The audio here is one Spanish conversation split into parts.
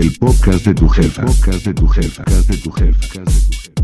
El podcast de tu jefa. Podcast de tu jefa. Podcast de tu jefa. Podcast de tu jefa.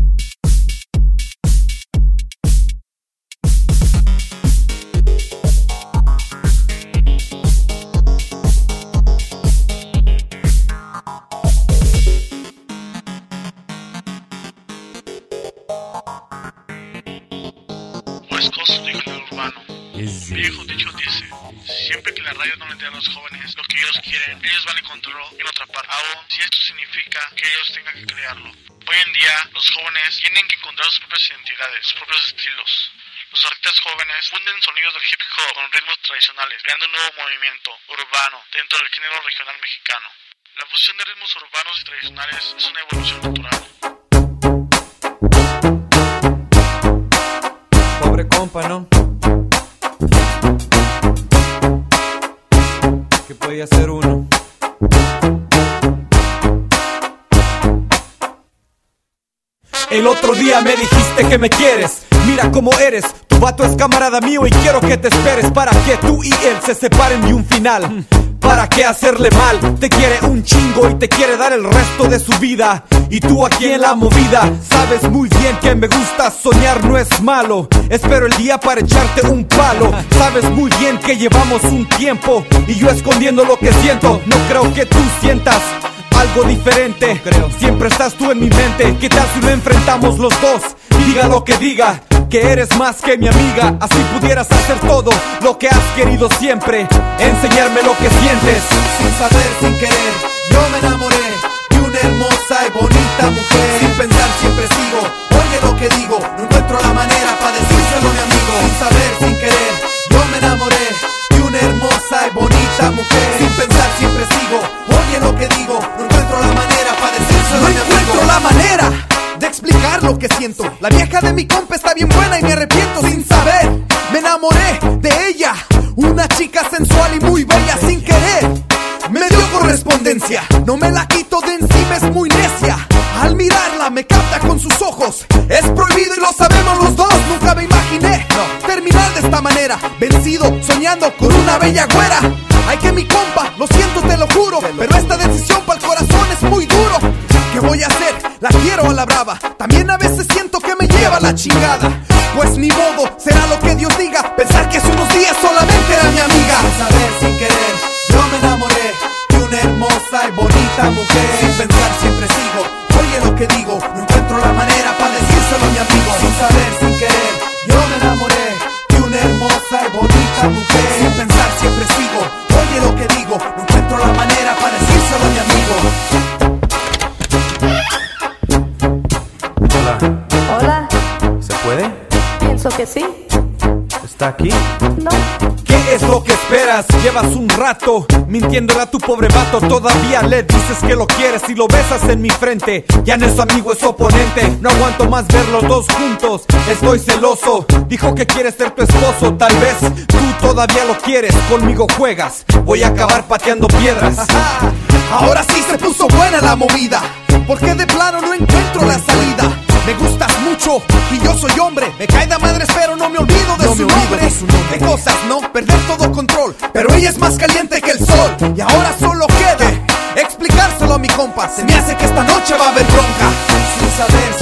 Funden sonidos del hip hop con ritmos tradicionales, creando un nuevo movimiento urbano dentro del género regional mexicano. La fusión de ritmos urbanos y tradicionales es una evolución natural. Pobre compa, ¿no? ¿Qué podía hacer uno? El otro día me dijiste que me quieres. Mira cómo eres. Tu vato es camarada mío y quiero que te esperes para que tú y él se separen de un final. ¿Para qué hacerle mal? Te quiere un chingo y te quiere dar el resto de su vida. Y tú aquí en la movida, sabes muy bien que me gusta soñar, no es malo. Espero el día para echarte un palo. Sabes muy bien que llevamos un tiempo y yo escondiendo lo que siento. No creo que tú sientas algo diferente. Creo. Siempre estás tú en mi mente. ¿Qué tal si lo enfrentamos los dos? Diga lo que diga, que eres más que mi amiga. Así pudieras hacer todo lo que has querido siempre. Enseñarme lo que sientes. Sin saber, sin querer, yo me enamoré de una hermosa y bonita mujer. Sin pensar siempre sigo, oye lo que digo, no encuentro la manera para decírselo a mi amigo. Sin saber, sin querer, yo me enamoré de una hermosa y bonita mujer. Sin pensar siempre sigo, oye lo que digo, lo que siento. La vieja de mi compa está bien buena y me arrepiento sin saber. Me enamoré de ella, una chica sensual y muy bella sin querer. Me dio correspondencia, no me la quito de encima, es muy necia. Al mirarla me capta con sus ojos. Es prohibido y lo sabemos los dos. Nunca me imaginé terminar de esta manera. Vencido, soñando con una bella güera. Ay que mi compa, lo siento, te lo juro. Pero esta decisión para el corazón es muy duro. ¿Qué voy a hacer? La quiero a la brava. También a veces siento que me lleva la chingada. Pues ni modo, será lo que Dios diga. Pensar que hace unos días solamente era mi amiga. Sin saber, sin querer, yo me enamoré de una hermosa y bonita mujer. Pensar, siempre sigo. Oye lo que digo, no encuentro la manera para ¿Está aquí? No, ¿Qué es lo que esperas? Llevas un rato mintiéndole a tu pobre vato. Todavía le dices que lo quieres y lo besas en mi frente. Ya no es amigo, es oponente. No aguanto más ver los dos juntos. Estoy celoso. Dijo que quiere ser tu esposo. Tal vez tú todavía lo quieres. Conmigo juegas. Voy a acabar pateando piedras. Ahora sí se puso buena la movida, porque de plano no encuentro la salida. Me gustas mucho y yo soy hombre. Me cae de madres, pero no me olvido de, No su, me nombre. de su nombre. Qué cosas, ¿no? Perder todo control. Pero ella es más caliente que el sol. Y ahora solo queda explicárselo a mi compa. Se me hace que esta noche va a haber bronca. Sin saber,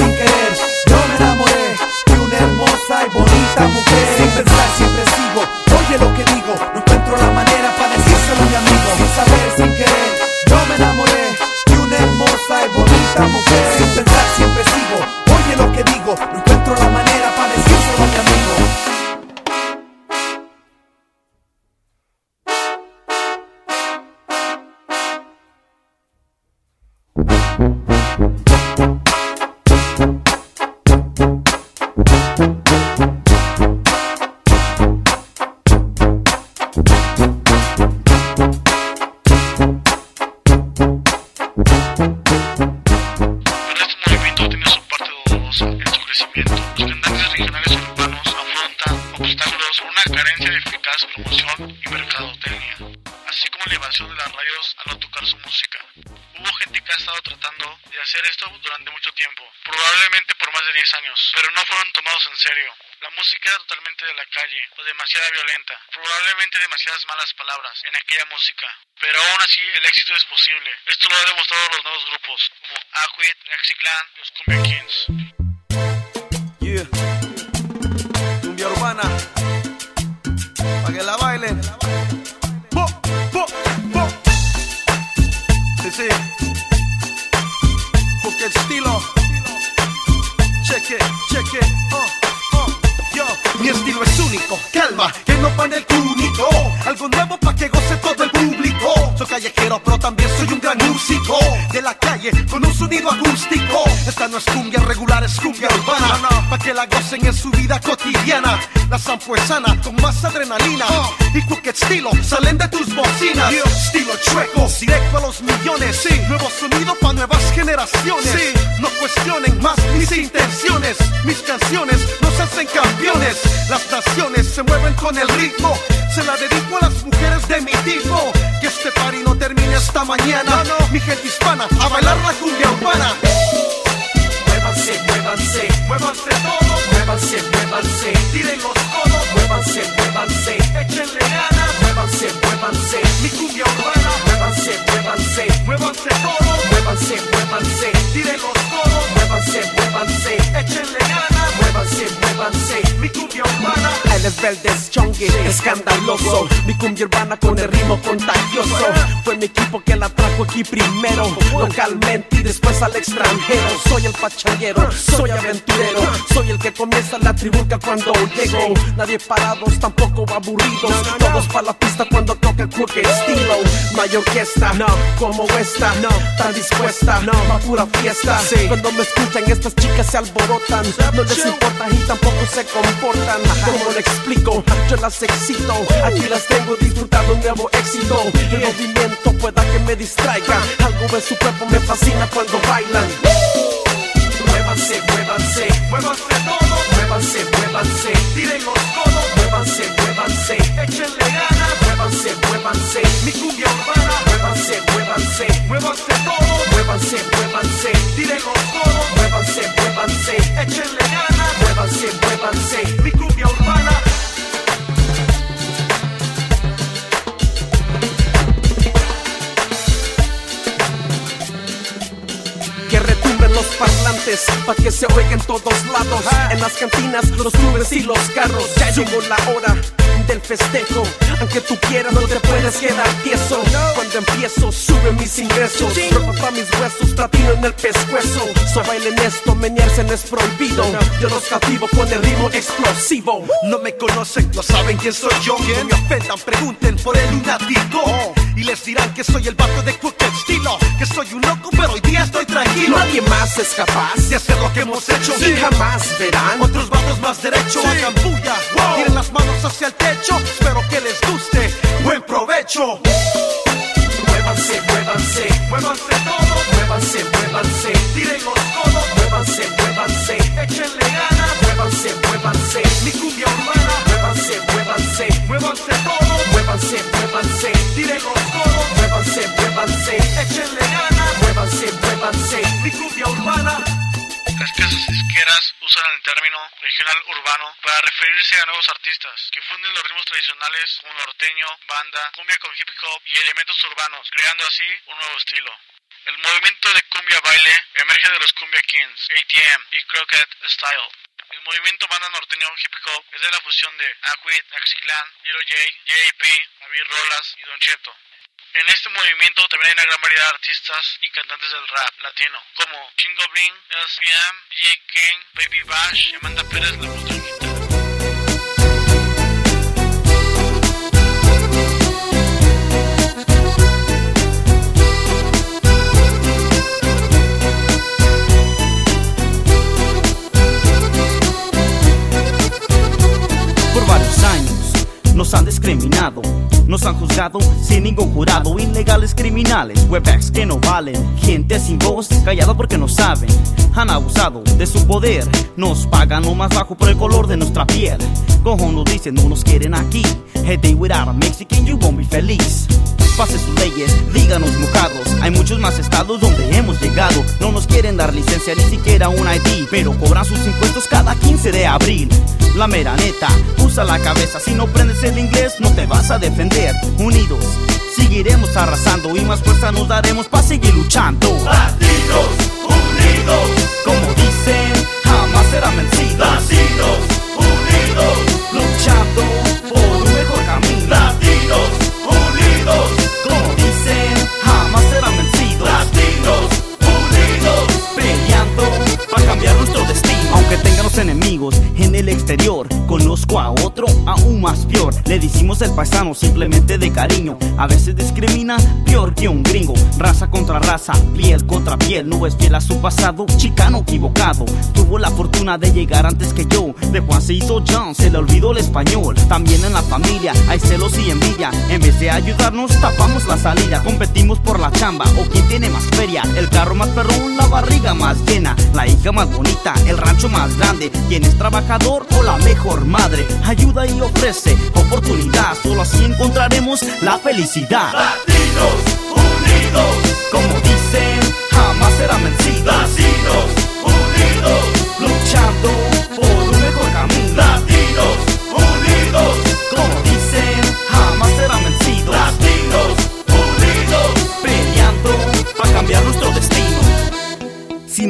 demasiada violenta, probablemente demasiadas malas palabras en aquella música. Pero aún así el éxito es posible. Esto lo han demostrado los nuevos grupos, como Aquid, Clan y los Cumbia Kings. Yeah. Cumbia urbana. Pa' que la bailen. En su vida cotidiana. La sana, con más adrenalina. Y cualquier estilo salen de tus bocinas. Estilo chueco, directo a los millones. Sí. Nuevo sonido pa' nuevas generaciones. No cuestionen más mis intenciones. Mis canciones nos hacen campeones. Las naciones se mueven con el ritmo. Se la dedico a las mujeres de mi tipo. Que este party no termine esta mañana. Mi gente hispana, a bailar la cumbia urbana. Muévanse, muévanse, muévanse todos, muévanse, muévanse, tiren los codos, muévanse, muévanse, échenle ganas, muévanse, muévanse, mi cumbia urbana, muévanse, muévanse, muévanse todos, muévanse, muévanse, tiren los codos, muévanse, muévanse, échenle ganas, muévanse, muévanse, mi cumbia urbana. Él es verde, es chongue, escandaloso, mi cumbia urbana con el ritmo contagioso. Fue mi equipo que la trajo aquí primero, localmente y después al extranjero. Soy el pachanguero, soy aventurero, soy el que comienza la tribuca cuando llego. Nadie parados, tampoco aburridos, todos para la pista cuando toca el crooked estilo. No hay orquesta, no, como esta, no, tan dispuesta, no, pa' pura fiesta. Cuando me escuchan estas chicas se alborotan, no les importa y tampoco se comportan. Como le explico, yo las excito, aquí las tengo disfrutando un nuevo éxito. El movimiento pueda que me distraiga, algo de su cuerpo me fascina cuando bailan. Muévanse, muévanse, muévanse todos, muévanse, muévanse, tiren los codos, muévanse, muévanse, échenle ganas, muévanse, muévanse, mi cumbia urbana, muévanse, muévanse, muévanse todos, muévanse, muévanse, tiren los codos, muévanse, muévanse, échenle ganas, muévanse, muévanse, mi cumbia urbana. Los parlantes pa' que se oiga en todos lados. En las cantinas, los clubes y los carros. Ya llegó la hora del festejo. Aunque tú quieras no te puedes quedar tieso. Cuando empiezo sube mis ingresos. Ropa pa' mis huesos platino en el pescuezo. So bailen esto menearse no es prohibido. Yo los cautivo con el ritmo explosivo. No me conocen no saben quién soy yo. No me ofendan pregunten por el lunático y les dirán que soy el vato de cualquier estilo que soy un loco pero hoy día estoy tranquilo. Nadie más es capaz de hacer lo que hemos hecho. Y jamás verán otros vatos más derecho hagan bulla tiren las manos hacia el techo espero que les guste buen provecho. Muévanse, muévanse, muévanse todos, muévanse, muévanse, tiren los codos, muévanse, muévanse, échenle ganas, muévanse, muévanse, mi cumbia urbana, muévanse, muévanse, muévanse muévanse, tiren los muévanse, muévanse, échenle muévanse, muévanse, mi cumbia urbana. Las casas disqueras usan el término regional urbano para referirse a nuevos artistas que funden los ritmos tradicionales como norteño, banda, cumbia con hip hop y elementos urbanos, creando así un nuevo estilo. El movimiento de cumbia baile emerge de los cumbia kings, ATM y Crockett Style. El movimiento banda norteño hip hop es de la fusión de Aquid, Clan, Little J, J.P., David Rolas y Don Cheto. En este movimiento también hay una gran variedad de artistas y cantantes del rap latino, como Chingo Bling, SPM, DJ Kane, Baby Bash Amanda Pérez, la voz discriminado, Nos han juzgado sin ningún jurado. Ilegales criminales, webex que no valen. Gente sin voz, callada porque no saben. Han abusado de su poder. Nos pagan lo más bajo por el color de nuestra piel. Cojo nos dicen no nos quieren aquí. Hey, they without a Mexican, you won't be feliz pase sus leyes, díganos mojados. Hay muchos más estados donde hemos llegado. No nos quieren dar licencia ni siquiera un ID, pero cobran sus impuestos cada 15 de abril. La mera neta, usa la cabeza. Si no prendes el inglés, no te vas a defender. Unidos, seguiremos arrasando y más fuerza nos daremos para seguir luchando. Latinos, unidos, como dicen, jamás serán vencidos. Latinos, unidos, luchando enemigos en el exterior. Conozco a otro aún más peor. Le decimos el paisano simplemente de cariño. A veces discrimina peor que un gringo. Raza contra raza, piel contra piel. No es fiel a su pasado, chicano equivocado. Tuvo la fortuna de llegar antes que yo. De Juan se hizo John, se le olvidó el español. También en la familia hay celos y envidia. En vez de ayudarnos, tapamos la salida. Competimos por la chamba o quien tiene más feria. El carro más perrón, la barriga más llena. La hija más bonita, el rancho más grande trabajador o la mejor madre. Ayuda y ofrece oportunidad, solo así encontraremos la felicidad. Latinos unidos, como dicen, jamás serán vencidos. Latinos unidos, luchando por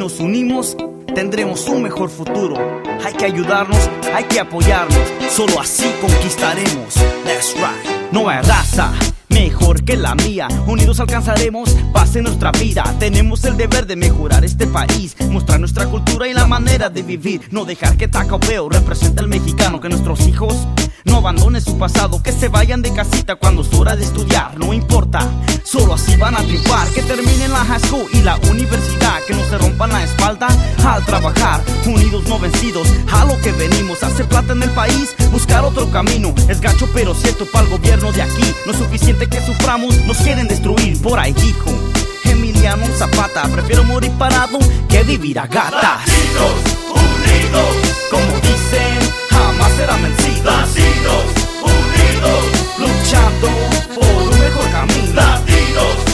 nos unimos, tendremos un mejor futuro. Hay que ayudarnos, hay que apoyarnos, solo así conquistaremos. That's right, no hay raza mejor que la mía. Unidos alcanzaremos paz en nuestra vida. Tenemos el deber de mejorar este país, mostrar nuestra cultura y la manera de vivir. No dejar que Tacopeo represente al mexicano, que nuestros hijos no abandonen su pasado, que se vayan de casita cuando es hora de estudiar. No importa, solo así van a triunfar. Que terminen la high school y la universidad, que no se rompan la espalda al trabajar. Unidos no vencidos, a lo que venimos, hacer plata en el país, buscar otro camino. Es gacho pero cierto para el gobierno de aquí, no es suficiente que suframos nos quieren destruir. Por ahí dijo Emiliano Zapata prefiero morir parado que vivir a gatas Latinos unidos. Como dicen jamás serán vencidos Latinos unidos. Luchando por un mejor camino Latinos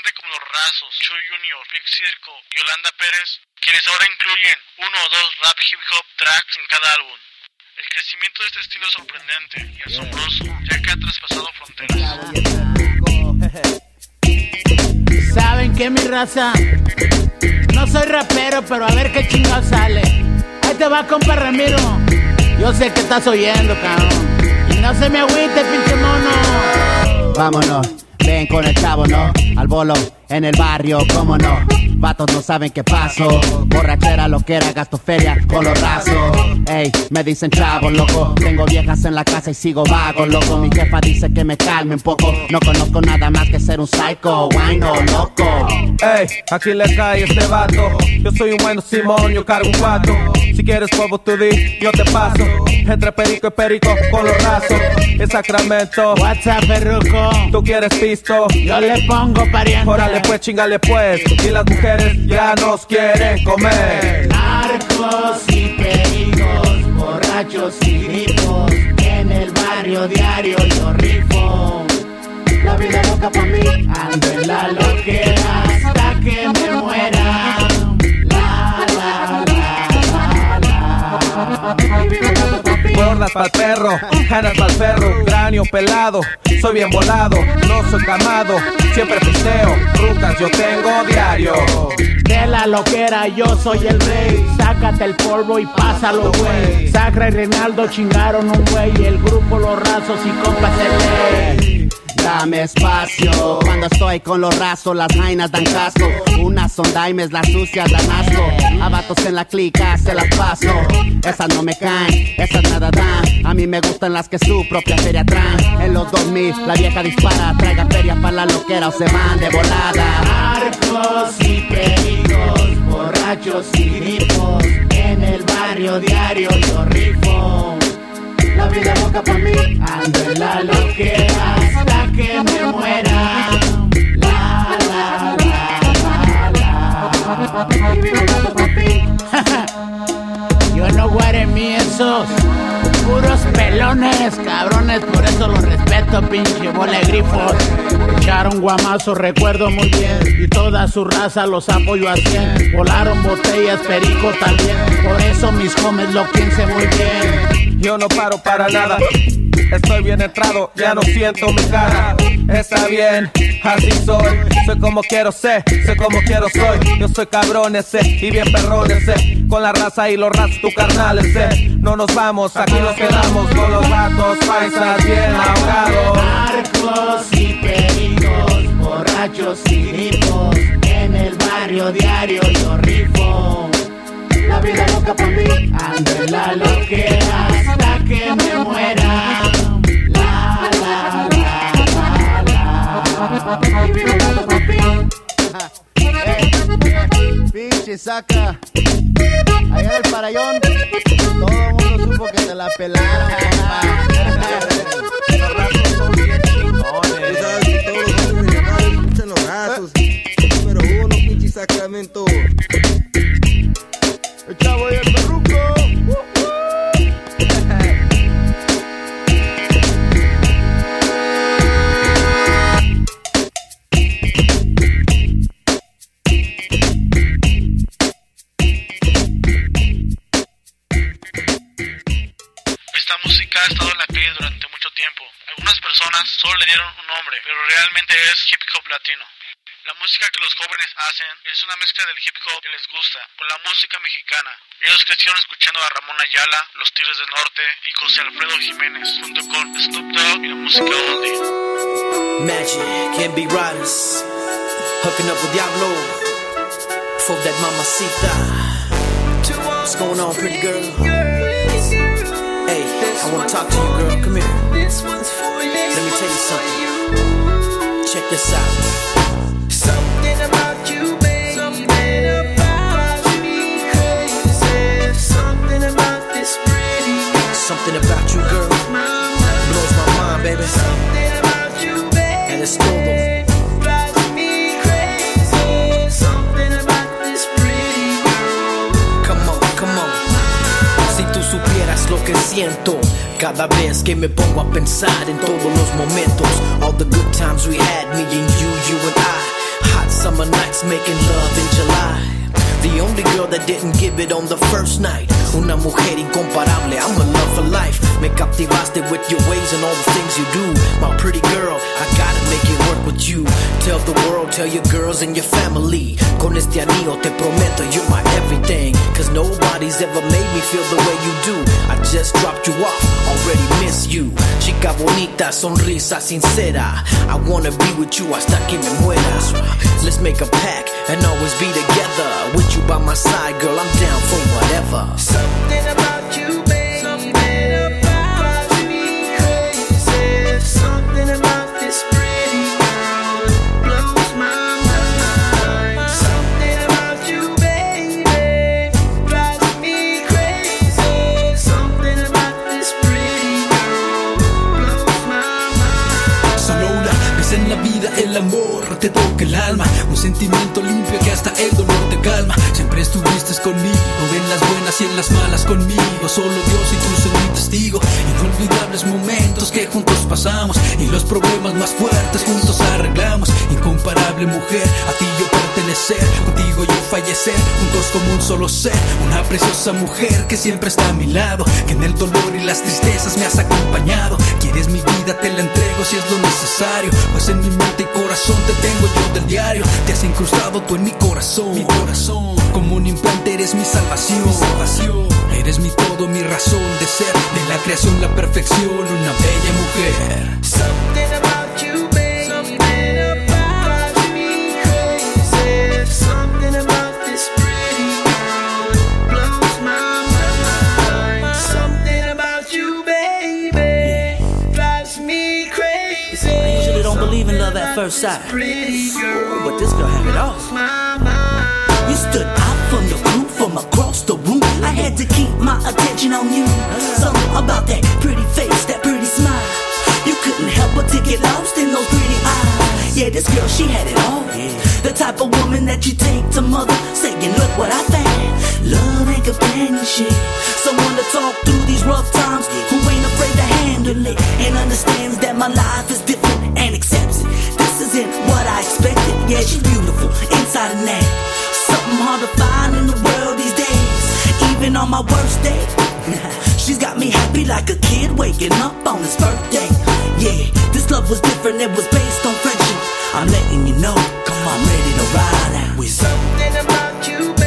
Cantantes como Los Rasos, Chuy Junior, Big Circo y Yolanda Pérez, quienes ahora incluyen uno o dos rap hip hop tracks en cada álbum. El crecimiento de este estilo es sorprendente y asombroso, ya que ha traspasado fronteras. ¿Saben qué, mi raza? No soy rapero, pero a ver qué chingado sale. Ahí te va, compa Ramiro. Yo sé que estás oyendo, cabrón. Y no se me agüite, pinche mono. Vámonos. Con el chavo, ¿no? Al bolo, en el barrio, ¿cómo no? Vatos no saben qué paso. Borrachera, lo que era, gasto feria con los rasos. Ey, me dicen chavo, loco. Tengo viejas en la casa y sigo vago, loco. Mi jefa dice que me calme un poco. No conozco nada más que ser un psycho, guayno, loco. Ey, aquí le cae este vato. Yo soy un bueno Simón, yo cargo un cuatro. Si quieres polvo tú di, yo te paso. Entre perico y perico con los rasos. En Sacramento. WhatsApp, perruco. Tú quieres pisto. Yo le pongo pariente. Órale pues, chingale pues. Y las mujeres ya nos quieren comer. Narcos y pericos, borrachos y grifos. En el barrio diario yo rifo. La vida loca pa' mí. Ando en la loquera Pa'l perro, canas pa'l perro, cráneo pelado, soy bien volado, no soy camado, siempre pisteo, rutas yo tengo diario. De la loquera yo soy el rey, sácate el polvo y pásalo, güey. Sacra y Reinaldo chingaron un güey, el grupo Los Rasos y compas el ley. Dame espacio. Cuando estoy con los rasos, las jainas dan casco. Unas son daimes, las sucias dan asco. A vatos en la clica se las paso. Esas no me caen, esas nada dan. A mí me gustan las que su propia feria traen. En los 2000, la vieja dispara, traiga feria para la loquera o se van de volada. Arcos y pericos, borrachos y grifos. En el barrio diario yo rifo. La vida loca por mí, ando en la loquera hasta que me muera. La, la, la, la, la. Yo no guaré mí esos puros pelones, cabrones, por eso los respeto, pinche bola de grifos. Echaron guamazo, recuerdo muy bien, y toda su raza los apoyo a cien. Volaron botellas, perico también, por eso mis homies lo piensen muy bien. Yo no paro para nada. Estoy bien entrado, ya no siento mi cara. Está bien, así soy. Soy como quiero ser, soy como quiero soy. Yo soy cabrón ese y bien perrón ese. Con la raza y los ras tu carnal ese. No nos vamos, aquí nos quedamos con los vatos paisas bien ahogados. Arcos y pericos, borrachos y grifos. En el barrio diario yo rifo. La vida loca por mí, ando en la loquera hasta que me muera. Pinche saca. Allá en el parayón, todo el mundo supo que te la pelaron. Número uno, pinche Sacramento. El chavo y el ha estado en la calle durante mucho tiempo. Algunas personas solo le dieron un nombre, pero realmente es hip hop latino. La música que los jóvenes hacen es una mezcla del hip hop que les gusta con la música mexicana. Ellos crecieron escuchando a Ramón Ayala, Los Tigres del Norte y José Alfredo Jiménez, junto con Snoop Dogg y la música oldie. Magic, can't be riders. Hooking up with Diablo. For that mamacita. What's going on, pretty girl? I wanna talk to you, girl. Come here. This one's for you Let me tell you something. Check this out. Something about you, baby. Something about me crazy. Something about this pretty girl. Something about you, girl. Blows my mind, baby. Something about you, baby. And it's todo. Drives me crazy. Something about this pretty girl. Come on, come on. Si tú supieras lo que siento cada vez que me pongo a pensar en todos los momentos, all the good times we had, me and you, you and I, hot summer nights making love in July. The only girl that didn't give it on the first night. Una mujer incomparable, I'm a love for life. Me captivaste with your ways and all the things you do. My pretty girl, I gotta make it work with you. Tell the world, tell your girls and your family. Con este anillo te prometo you're my everything. Cause nobody's ever made me feel the way you do. I just dropped you off, already miss you. Chica bonita, sonrisa sincera. I wanna be with you hasta que me mueras. Let's make a pact and always be together. With you by my side, girl, I'm down for whatever. Something about te toca el alma. Un sentimiento limpio que hasta el dolor te calma. Siempre estuviste conmigo En las buenas y en las malas conmigo. Solo Dios y tú son mi testigo. Inolvidables momentos que juntos pasamos. Y los problemas más fuertes juntos arreglamos. Incomparable mujer, a ti yo pertenecer. Contigo yo fallecer, juntos como un solo ser. Una preciosa mujer que siempre está a mi lado. Que en el dolor y las tristezas me has acompañado. Quieres mi vida, te la entrego si es lo necesario. Pues en mi mente y corazón te tengo yo del diario. Te has incrustado tú en mi corazón. Mi corazón. Como un implante eres mi salvación. Mi salvación. Eres mi todo, mi razón de ser. De la creación, la perfección, una bella mujer sight. Ooh, but this girl had it all. You stood out from the group from across the room. I had to keep my attention on you. Something about that pretty face, that pretty smile. You couldn't help but to get lost in those pretty eyes. Yeah, this girl, she had it all. The type of woman that you take to mother, saying, Look what I found. Love and companionship. Someone to talk through these rough times who ain't afraid to handle it and understands that my life is different and accepts isn't what I expected. Yeah, she's beautiful inside and out. Something hard to find in the world these days. Even on my worst day, she's got me happy like a kid waking up on his birthday. Yeah, this love was different, it was based on friendship. I'm letting you know, come on, ready to ride out with Something about you,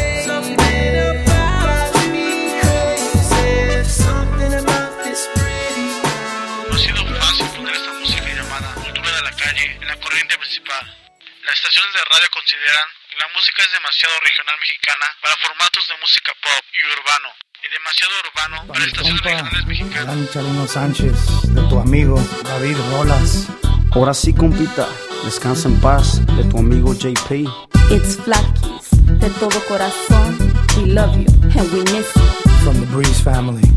Las estaciones de radio consideran que la música es demasiado regional mexicana para formatos de música pop y urbano, y demasiado urbano para estaciones regionales mexicanas. Gran Chalino Sánchez, de tu amigo David Rolas. Ahora sí, compita, descansa en paz, de tu amigo JP. It's Flackies, de todo corazón. We love you and we miss you. From the Breeze family.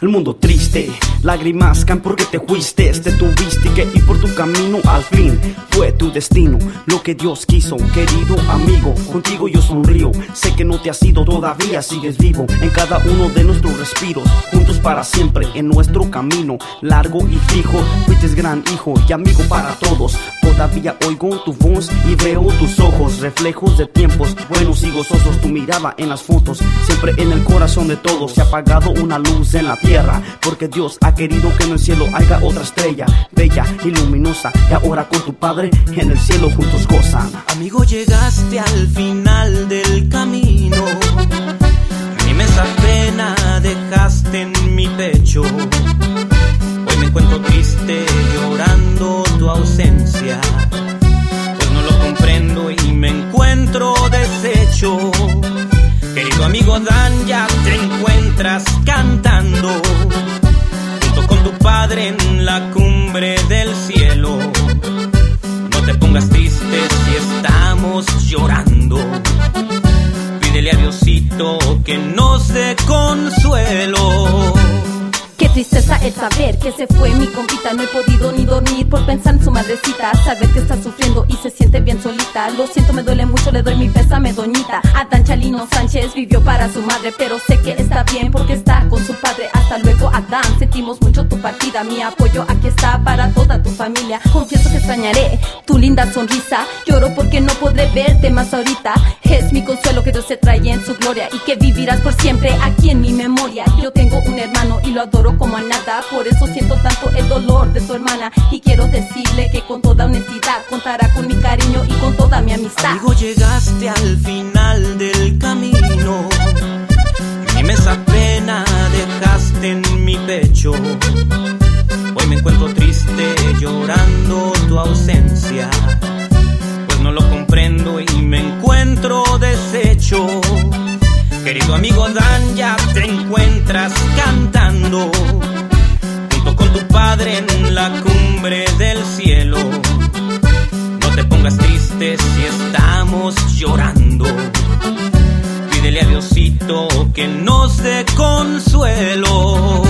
El mundo triste, lágrimas caen porque te fuiste, te tuviste que ir por tu camino al fin. Fue tu destino, lo que Dios quiso, querido amigo. Contigo yo sonrío, sé que no te has ido, todavía sigues vivo en cada uno de nuestros respiros. Juntos para siempre en nuestro camino, largo y fijo. Fuiste gran hijo y amigo para todos. Todavía oigo tu voz y veo tus ojos, reflejos de tiempos buenos y gozosos. Tu mirada en las fotos, siempre en el corazón de todos. Se ha apagado una luz en la tierra, porque Dios ha querido que en el cielo haya otra estrella, bella y luminosa. Y ahora con tu Padre en el cielo juntos gozan. Amigo, llegaste al final del camino. Mi inmensa pena dejaste en mi pecho. Hoy me encuentro triste llorando tu ausencia. Pues no lo comprendo y me encuentro deshecho. Querido amigo Dan, ya te encuentras cantando. Junto con tu padre en la cumbre del cielo. No te pongas triste si estamos llorando. Pídele a Diosito que nos dé consuelo. Tristeza el saber que se fue mi compita. No he podido ni dormir por pensar en su madrecita. Saber que está sufriendo y se siente bien solita. Lo siento, me duele mucho, le doy mi pésame, doñita. Adán Chalino Sánchez vivió para su madre, pero sé que está bien porque está con su padre. Hasta luego, Adán. Sentimos mucho tu partida. Mi apoyo aquí está para toda tu familia. Confieso que extrañaré tu linda sonrisa. Lloro porque no podré verte más ahorita. Es mi consuelo que Dios te trae en su gloria y que vivirás por siempre aquí en mi memoria. Yo tengo un hermano y lo adoro como a nada. Por eso siento tanto el dolor de tu hermana. Y quiero decirle que con toda honestidad contará con mi cariño y con toda mi amistad. Amigo, llegaste al final del camino. Mi inmensa pena dejaste en mi pecho. Hoy me encuentro triste llorando tu ausencia. Pues no lo comprendo y me encuentro deshecho. Querido amigo Dan, ya te encuentras cantando. Junto con tu padre en la cumbre del cielo. No te pongas triste si estamos llorando. Pídele a Diosito que nos dé consuelo.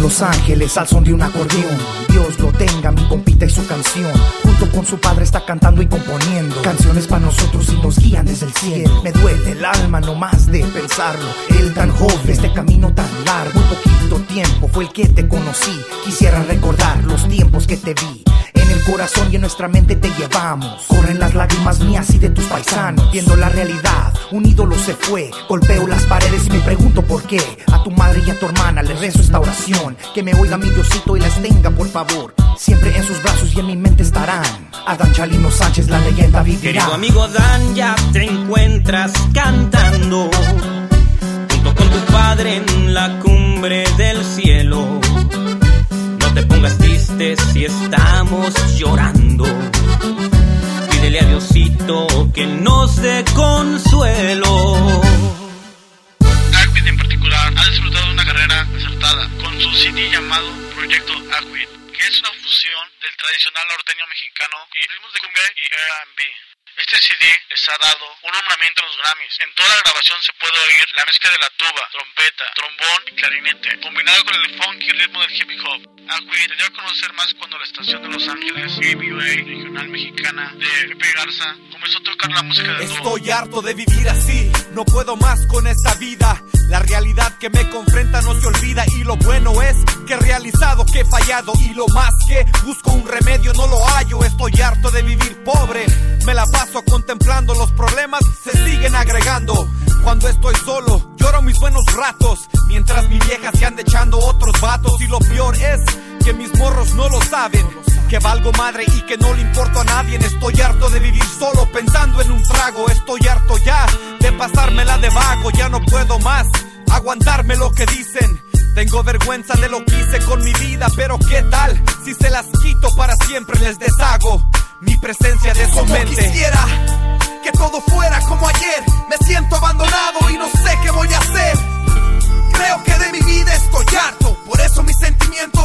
Los ángeles al son de un acordeón. Dios lo tenga, mi compita y su canción. Junto con su padre está cantando y componiendo canciones para nosotros y nos guían desde el cielo. Me duele el alma no más de pensarlo. Él tan joven, este camino tan largo. Muy poquito tiempo fue el que te conocí. Quisiera recordar los tiempos que te vi. Corazón y en nuestra mente te llevamos. Corren las lágrimas mías y de tus paisanos. Viendo la realidad, un ídolo se fue. Golpeo las paredes y me pregunto por qué. A tu madre y a tu hermana les rezo esta oración. Que me oiga mi Diosito y las tenga, por favor. Siempre en sus brazos y en mi mente estarán. Adán Chalino Sánchez, la leyenda vivirá. Querido amigo Dan, ya te encuentras cantando. Junto con tu padre en la cumbre del cielo. Si estamos llorando. Pídele a Diosito que nos dé consuelo. ha disfrutado de una carrera acertada con su CD llamado Proyecto Aquid, que es una fusión del tradicional norteño mexicano y ritmos de cumbia y R&B. Este CD les ha dado un nombramiento en los Grammys. En toda la grabación se puede oír la mezcla de la tuba, trompeta, trombón y clarinete, combinado con el funky ritmo del hip hop. Agui te dio a conocer más cuando la estación de Los Ángeles, ABA, regional mexicana de Pepe Garza, comenzó a tocar la música de. Estoy harto de vivir así, no puedo más con esta vida. La realidad que me confronta no se olvida y lo bueno es que he realizado que he fallado y lo más que busco un remedio no lo hallo. Estoy harto de vivir pobre, me la paso contemplando los problemas se siguen agregando. Cuando estoy solo, lloro mis buenos ratos, mientras mi vieja se anda echando otros vatos y lo peor es que mis morros no lo saben. Que valgo madre y que no le importo a nadie. Estoy harto de vivir solo pensando en un trago. Estoy harto ya de pasármela de vago. Ya no puedo más aguantarme lo que dicen. Tengo vergüenza de lo que hice con mi vida, pero ¿qué tal si se las quito para siempre? Les deshago mi presencia de su mente. quisiera que todo fuera como ayer. Me siento abandonado y no sé qué voy a hacer. Creo que de mi vida estoy harto. Por eso mis sentimientos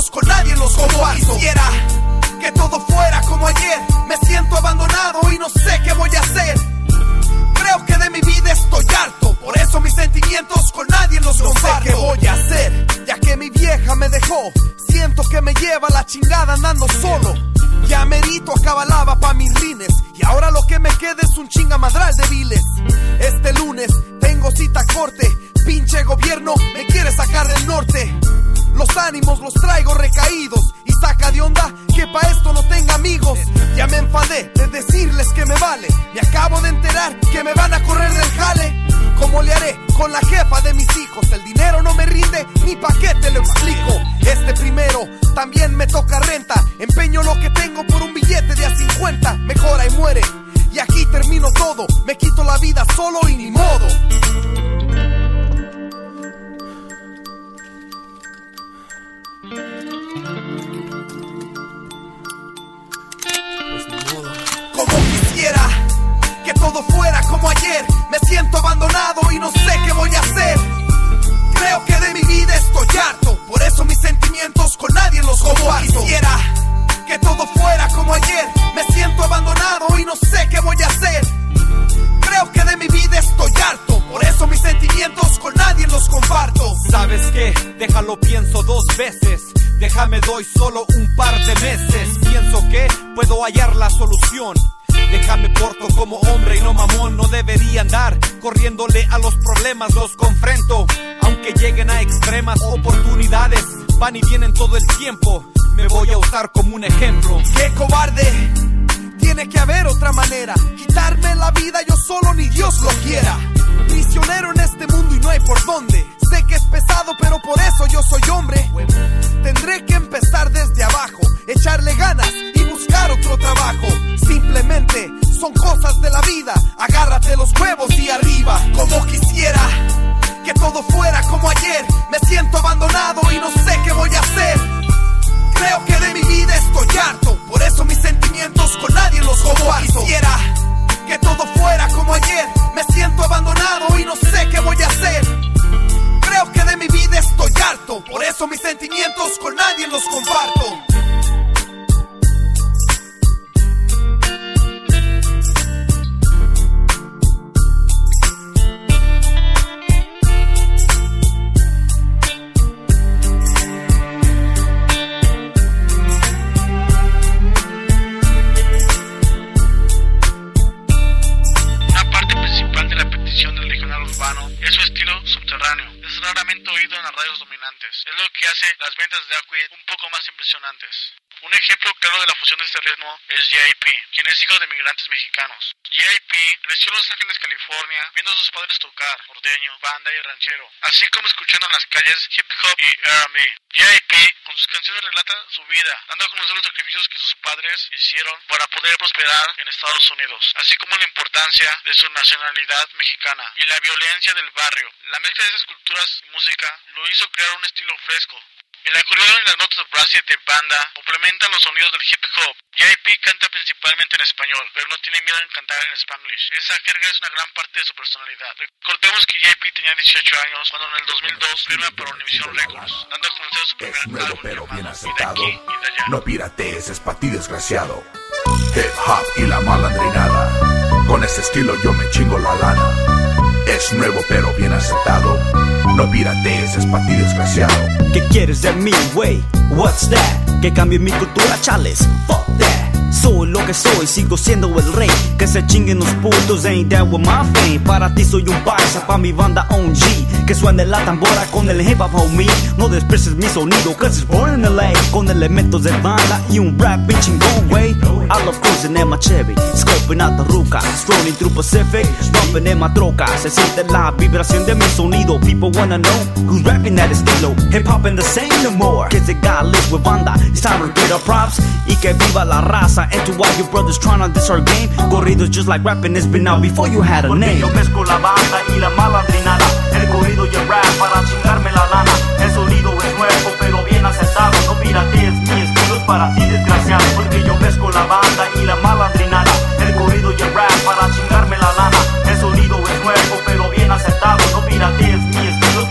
fuera como ayer. Me siento abandonado y no sé qué voy a hacer. Creo que de mi vida estoy harto. Por eso mis sentimientos con nadie los comparto. ¿Sabes qué? Déjalo, pienso dos veces. Déjame, doy solo un par de meses. Pienso que puedo hallar la solución. Déjame porto como hombre y no mamón. No debería andar corriéndole a los problemas, los confronto. Aunque lleguen a extremas oportunidades, van y vienen todo el tiempo. Me voy a usar como un ejemplo. ¡Qué cobarde! Tiene que haber otra manera. Quitarme la vida yo solo ni Dios lo quiera. Prisionero en este mundo y no hay por dónde. Sé que es pesado, pero por eso yo soy hombre. Tendré que empezar desde abajo, echarle ganas y buscar otro trabajo. Simplemente son cosas de la vida. Agárrate los huevos y arriba. Como quisiera que todo fuera como ayer. Me siento abandonado y no sé qué voy a hacer. Creo que de mi vida estoy harto. Por eso mis sentimientos con nadie los comparto. Quisiera que todo fuera como ayer. Me siento abandonado y no sé qué voy a hacer. Creo que de mi vida estoy harto. Por eso mis sentimientos con nadie los comparto. Hace las ventas de Aquid un poco más impresionantes. Un ejemplo claro de la fusión de este ritmo es JIP, quien es hijo de migrantes mexicanos. JIP creció en Los Ángeles, California, viendo a sus padres tocar norteño, banda y ranchero, así como escuchando en las calles hip hop y R&B. JIP con sus canciones relata su vida, dando a conocer los sacrificios que sus padres hicieron para poder prosperar en Estados Unidos, así como la importancia de su nacionalidad mexicana y la violencia del barrio. La mezcla de esas culturas y música lo hizo crear un estilo fresco, El acordeón y las notas brassy de banda complementan los sonidos del hip hop. JP canta principalmente en español, pero no tiene miedo en cantar en spanglish. Esa jerga es una gran parte de su personalidad. Recordemos que JP tenía 18 años cuando en el 2002 firma para Univision Records, dando a conocer su primer Es nuevo álbum pero bien aceptado. Y de aquí y de allá. No piratees, es pa' ti desgraciado. Hip hop y la malandrinada. Con ese estilo yo me chingo la lana. Es nuevo pero bien aceptado. No piratees, es pa' ti desgraciado. ¿Qué quieres de mí, wey? What's that? Que cambie mi cultura, chales. Fuck that. Soy lo que soy, sigo siendo el rey. Que se chinguen los putos, ain't that with my fame. Para ti soy un paisa, pa' mi banda on. Que suene la tambora con el hip hop homie. No desprecies mi sonido, cause it's born in LA. Con elementos de banda y un rap bien chingón, wey. I love cruising in my Chevy, scoping out the ruca. Strolling through Pacific, bumping in my troca. Se siente la vibración de mi sonido. People wanna know who's rapping that estilo. Hip hop ain't the same no more. Kids that got with banda. It's time to get our props. Y que viva la raza. And to all your brothers trying to diss our game. Corridos just like rapping, it's been out before you had a name. Yo mezclo la banda y la malandrinada. El corrido y el rap para chingarme la lana. El sonido es nuevo, pero bien aceptado. No piratees mi estilo es para ti, desgraciado. Porque yo mezclo la banda y la malandrinada. El corrido y el rap para chingarme la lana. El sonido es nuevo, pero bien aceptado.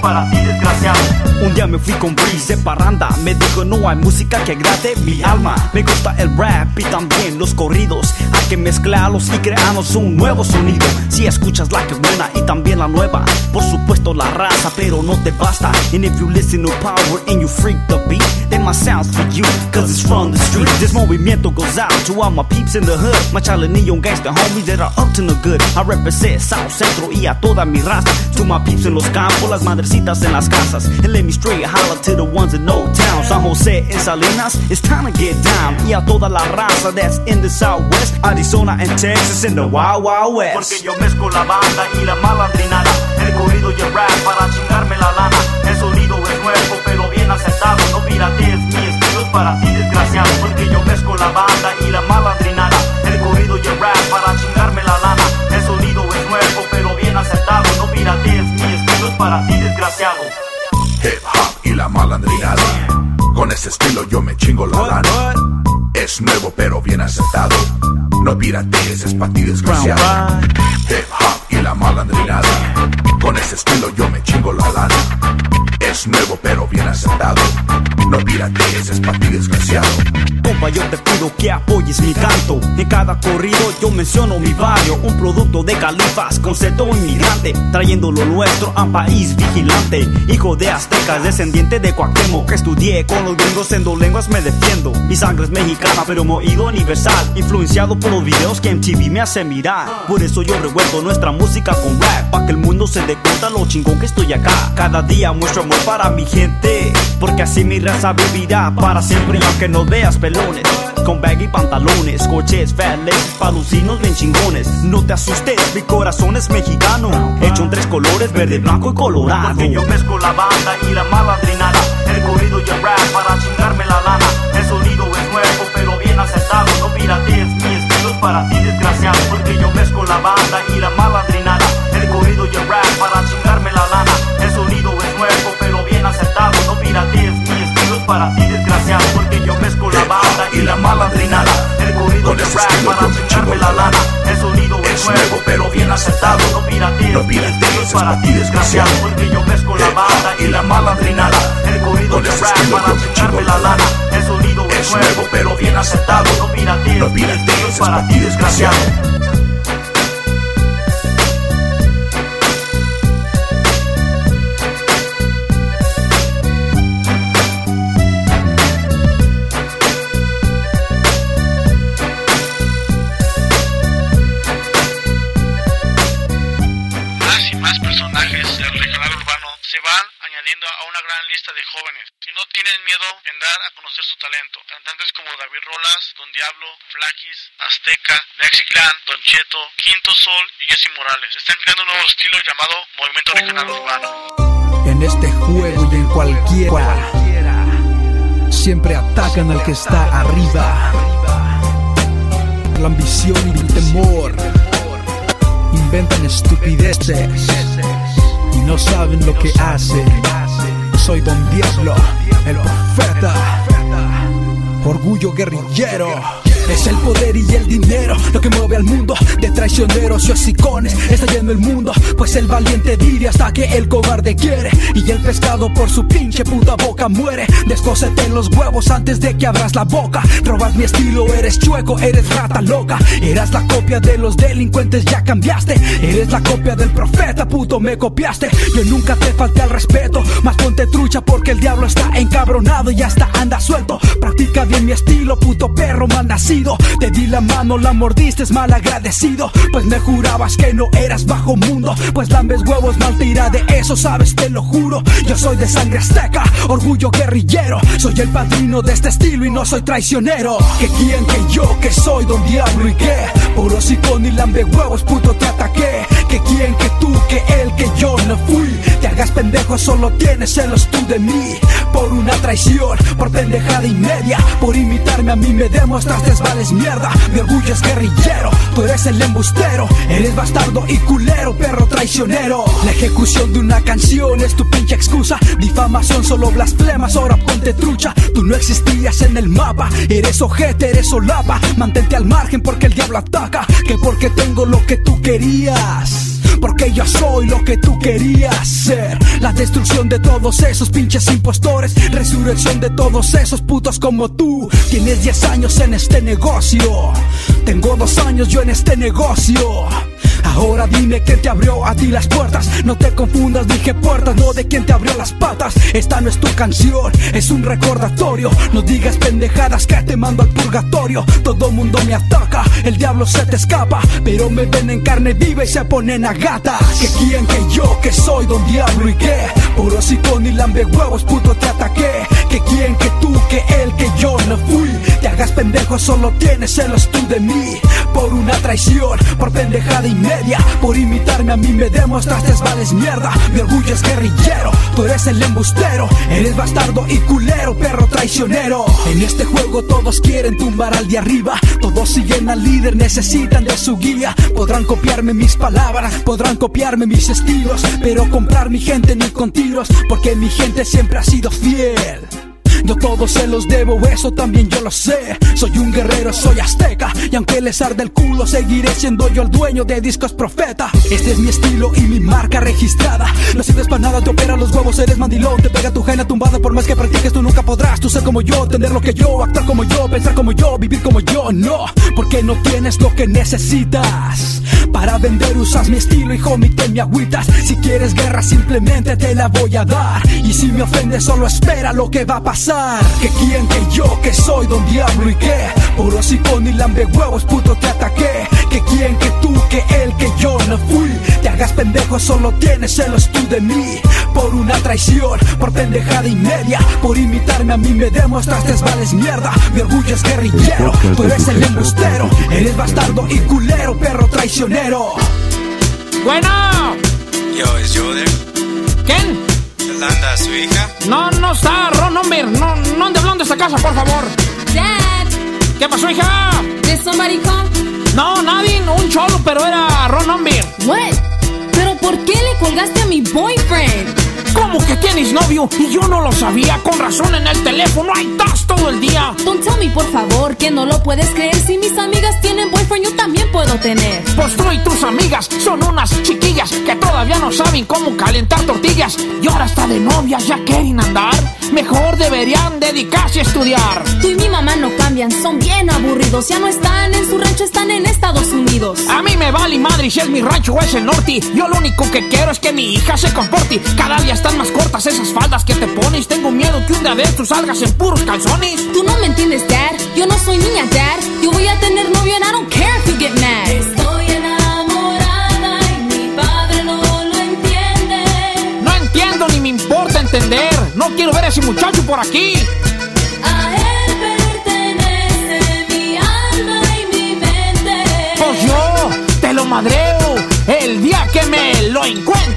Para ti, desgraciado. Un día me fui con Breeze de parranda. Me dijo no hay música que agrade mi alma. Me gusta el rap y también los corridos. Hay que mezclarlos y crearnos un nuevo sonido. Si escuchas la que buena y también la nueva Por supuesto la raza pero no te basta. And if you listen to power and you freak the beat Then my sound's for you cause it's from the street. This movimiento goes out to all my peeps in the hood. My Chalanillo gangsta homies that are up to no good. I represent South Centro y a toda mi raza. To my peeps en los campos, las en las casas. And let me straight holla to the ones in no town San Jose en Salinas, it's time to get down. Y a toda la raza that's in the Southwest Arizona and Texas in the Wild Wild West. Porque yo mezclo la banda y la malandrinada El corrido y el rap para chingarme la lana. El sonido es nuevo pero bien aceptado. No piratees mi estilo es para ti desgraciado. Porque yo mezclo la banda y la malandrinada El corrido y el rap para chingarme la lana. El sonido es nuevo pero bien aceptado. No piratees para ti desgraciado Hip hop y la malandrinada. Con ese estilo yo me chingo la lana. Es nuevo pero bien aceptado. No piratees, es pa' ti desgraciado. Hip hop y la malandrinada. Con ese estilo yo me chingo la lana. Nuevo pero bien aceptado. No piratees, es pa' ti desgraciado. Compa, yo te pido que apoyes mi canto. En cada corrido yo menciono mi barrio, un producto de califas, concepto inmigrante, trayendo lo nuestro a país vigilante. Hijo de aztecas, descendiente de Cuauhtémoc, que estudié con los gringos en dos lenguas me defiendo. Mi sangre es mexicana, pero mi oído universal, influenciado por los videos que MTV me hace mirar. Por eso yo revuelvo nuestra música con rap, pa' que el mundo se dé cuenta lo chingón que estoy acá. Cada día muestro amor para mi gente, porque así mi raza vivirá para siempre, y aunque no veas pelones. Con baggy pantalones, coches, laces, palucinos bien chingones. No te asustes, mi corazón es mexicano. Hecho en tres colores, verde, blanco y colorado. Porque yo mezclo la banda y la malandrinada. El corrido y el rap para chingarme la lana. El sonido es nuevo, pero bien aceptado. No piratees mi estilo es para ti, desgraciado. Porque yo mezclo la banda y la malandrinada. El corrido y el rap para chingarme la lana. El sonido es nuevo, aceptado. No piratees mi estilo es para ti, desgraciado. Porque yo mezclo la banda y la malandrinada. El corrido el rap para chingarme la lana. El sonido es nuevo, pero bien aceptado. No piratees, No mi piratees, estilo es es para pa' ti, desgraciado. Porque yo mezclo la banda y la malandrinada. El corrido ese rap para chingarme la la lana. El sonido es nuevo, pero bien aceptado. No piratees, No mi estilo piratees, es es para pa' ti, desgraciado. A una gran lista de jóvenes que no tienen miedo en dar a conocer su talento. Cantantes como David Rolas, Don Diablo, Flaquis, Azteca, Mexiclan, Don Cheto, Quinto Sol y Jesse Morales. Están creando un nuevo estilo llamado Movimiento Regional Urbano. En este juego y en cualquiera, siempre atacan al que está arriba. La ambición y el temor inventan estupideces no saben lo que hacen. soy Don Diablo, el profeta. Orgullo guerrillero. Es el poder y el dinero lo que mueve al mundo traicioneros y hocicones. Está lleno el mundo, pues el valiente vive hasta que el cobarde quiere. Y el pescado por su pinche puta boca muere. Descósete los huevos antes de que abras la boca. Robas mi estilo, eres chueco, eres rata loca. Eras la copia de los delincuentes, ya cambiaste. Eres la copia del profeta, puto, me copiaste. Yo nunca te falté al respeto, más ponte trucha porque el diablo está encabronado y hasta anda suelto. Practica bien mi estilo, puto perro mal nacido. Te di la mano, la mordiste, es mal agradecido. Pues me jurabas que no eras bajo mundo. Pues lambes huevos, mal tira de eso, sabes, te lo juro. Yo soy de sangre azteca, orgullo guerrillero. Soy el padrino de este estilo y no soy traicionero. Que quién que yo, que soy don diablo y que puro sicón y lambe huevos, puto te ataqué. Que quién que tú, que él, que yo no fui. Te hagas pendejo, solo tienes celos tú de mí. Por una traición, por pendejada y media. Por imitarme a mí me demostraste vales mierda. Mi orgullo es guerrillero, tú eres el Eres bastardo y culero, perro traicionero. La ejecución de una canción es tu pinche excusa. Difamación, solo blasfemas, ahora ponte trucha. Tú no existías en el mapa, eres ojete, eres solapa. Mantente al margen porque el diablo ataca. Que porque tengo lo que tú querías. Porque yo soy lo que tú querías ser. La destrucción de todos esos pinches impostores. Resurrección de todos esos putos como tú. Tienes 10 años en este negocio. Tengo dos años yo en este negocio. Ahora dime quién te abrió a ti las puertas. No te confundas, dije puertas, no de quién te abrió las patas. Esta no es tu canción, es un recordatorio. No digas pendejadas que te mando al purgatorio. Todo mundo me ataca, el diablo se te escapa. Pero me ven en carne viva y se ponen a gata. Que quién que yo, que soy don diablo y que puro sicón y lambe huevos, puto te ataqué. Que quién que tú, que él, que yo no fui. Te hagas pendejo, solo tienes celos tú de mí. Por una traición, por pendejada y media. Por imitarme a mí me demostraste vales mierda. Mi orgullo es guerrillero, tú eres el embustero. Eres bastardo y culero, perro traicionero. En este juego todos quieren tumbar al de arriba. Todos siguen al líder, necesitan de su guía. Podrán copiarme mis palabras, podrán copiarme mis estilos. Pero comprar mi gente ni con tiros, porque mi gente siempre ha sido fiel. Yo todos se los debo, eso también yo lo sé. Soy un guerrero, soy azteca. Y aunque les arde el culo, seguiré siendo yo el dueño de discos profeta. Este es mi estilo y mi marca registrada. No sirves para nada, te opera los huevos, eres mandilón. Te pega tu gena tumbada, por más que practiques, tú nunca podrás. Tú ser como yo, tener lo que yo, actuar como yo, pensar como yo, vivir como yo. No, porque no tienes lo que necesitas. Para vender usas mi estilo y homie te me agüitas Si quieres guerra simplemente te la voy a dar Y si me ofendes solo espera lo que va a pasar Que quién que yo que soy don diablo y que Puro sicón y lambe huevos puto te ataqué. Que quién que tú que él que yo no fui. Te hagas pendejo solo tienes celos tú de mí. Por una traición, por pendejada y media. Por imitarme a mí me demostraste vales mierda. Mi orgullo es guerrillero, tú eres el embustero. Eres bastardo y culero, perro traicionero. Bueno, Yo, es Joder. ¿quién? Yolanda, su hija. No, no está, Ron Humber. No, no ande hablando de esta casa, por favor. Dad, ¿Qué pasó, hija? did somebody come? No, nadie, un cholo, pero era Ron Humber. What? ¿Pero por qué le colgaste a mi boyfriend? ¿Cómo que tienes novio? Y yo no lo sabía. Con razón en el teléfono ahí estás todo el día. Don't tell me, por favor, que no lo puedes creer. Si mis amigas tienen boyfriend, yo también puedo tener. Pues tú y tus amigas son unas chiquillas que todavía no saben cómo calentar tortillas. Y ahora está de novias, ya quieren andar. Mejor deberían dedicarse a estudiar. Tú y mi mamá no cambian, son bien aburridos. Ya no están en su rancho, están en Estados Unidos. A mí me vale madre si es mi rancho o es el norte. Yo lo único que quiero es que mi hija se comporte. Cada día están más cortas esas faldas que te pones. Tengo miedo que un día de estos salgas en puros calzones. Tú no me entiendes, Dad. Yo no soy niña, Dad. Yo voy a tener novio and I don't care if you get mad. Estoy enamorada y mi padre no lo entiende. No entiendo ni me importa entender. No quiero ver a ese muchacho por aquí. A él pertenece mi alma y mi mente. Pues yo te lo madreo el día que me lo encuentre.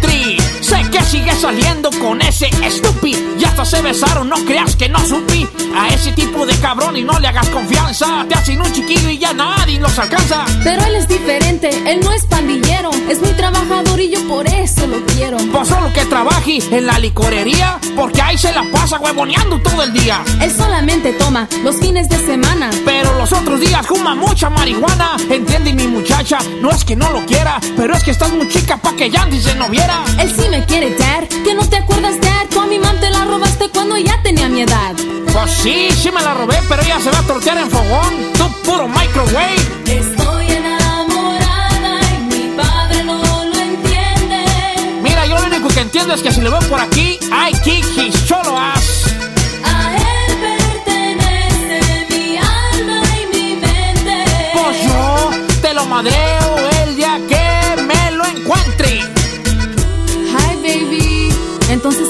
Saliendo con ese estupi. Hasta se besaron, no creas que no supi. A ese tipo de cabrón y no le hagas confianza. Te hacen un chiquillo y ya nadie los alcanza. Pero él es diferente, él no es pandillero, es muy trabajador y yo por eso lo quiero. Pues solo que trabaje en la licorería, porque ahí se la pasa huevoneando todo el día. Él solamente toma los fines de semana. Pero los otros días fuma mucha marihuana. Entiende mi muchacha, no es que no lo quiera, pero es que estás muy chica pa' que Yandy se no viera. Él sí me quiere, Dad. Que no te acuerdas, Dad. Tú a mi mam te la robaste cuando ya tenía mi edad. Pues sí, sí me la robé, pero ella se va a tortear en fogón. Tú puro microwave. Estoy enamorada y mi padre no lo entiende. Mira, yo lo único que entiendo es que si le veo por aquí, I kick his cholo ass. A él pertenece mi alma y mi mente. Pues yo te lo madreo el día que me lo encuentre. Hi, baby. Entonces,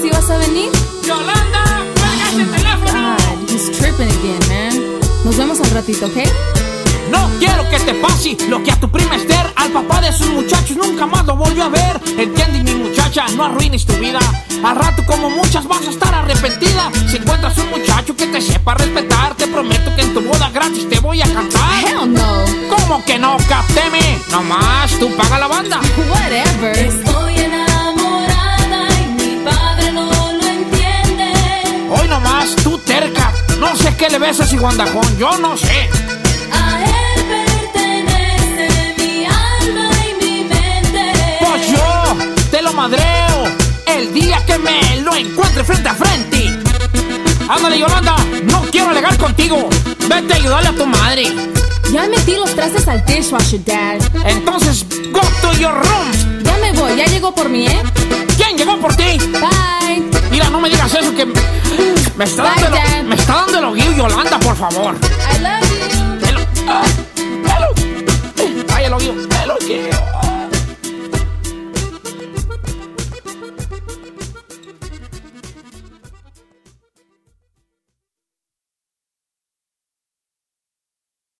Again, man. Nos vemos al ratito, ¿ok? No quiero que te pase lo que a tu prima Esther, al papá de sus muchachos nunca más lo volvió a ver. Entiende mi muchacha, no arruines tu vida. Al rato como muchas vas a estar arrepentida. Si encuentras un muchacho que te sepa respetar, te prometo que en tu boda gratis te voy a cantar. Hell no. ¿Cómo que no, capteme? Nomás tú paga la banda. Whatever. Estoy enamorada y mi padre no lo entiende. Hoy nomás tú. No sé qué le ves a ese guandajón, yo no sé. A él pertenece mi alma y mi mente. Pues yo te lo madreo el día que me lo encuentre frente a frente. Ándale, Yolanda, no quiero alegar contigo. Vete a ayudarle a tu madre. Ya metí los trastes al dishwasher, Dad. Entonces, go to your room. Ya me voy, ya llegó por mí, ¿eh? ¿Quién llegó por ti? Bye. Mira, no me digas eso que me está dando, Dad. me está dando el oguillo, Yolanda, por favor. I love you.